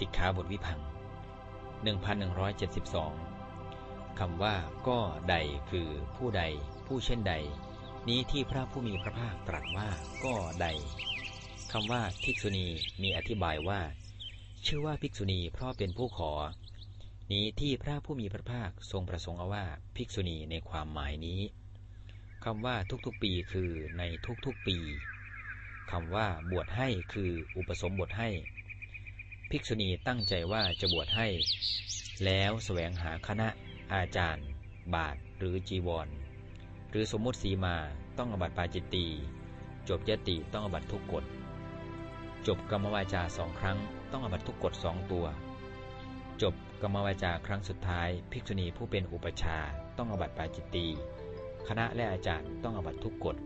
สิกขาบทวิพัง 1172 คำว่าก็ใดคือผู้ใด ผู้เช่นใด นี้ที่พระผู้มีพระภาคตรัสว่าก็ใดคำว่าภิกษุณีมีอธิบายว่า ชื่อว่าภิกษุณีเพราะเป็นผู้ขอ นี้ที่พระผู้มีพระภาคทรงประสงค์เอาว่าภิกษุณีในความหมายนี้คำว่าทุกๆปีคือในทุกๆปีคำว่าบวชให้คืออุปสมบทให้ ภิกษุณีตั้งใจว่าจะบวชให้ แล้วแสวงหาคณะ อาจารย์ บาทหรือจีวร หรือสมมุติสีมาต้องอบัติปาจิตตีจบยติต้องอบัติทุกกฎ จบกรรมวาจาสองครั้ง ต้องอบัติทุกกฎสองตัว จบกรรมวาจาครั้งสุดท้าย ภิกษุณีผู้เป็นอุปชาต้องอบัติปาจิตตีคณะและอาจารย์ต้องอบัติทุกกฎ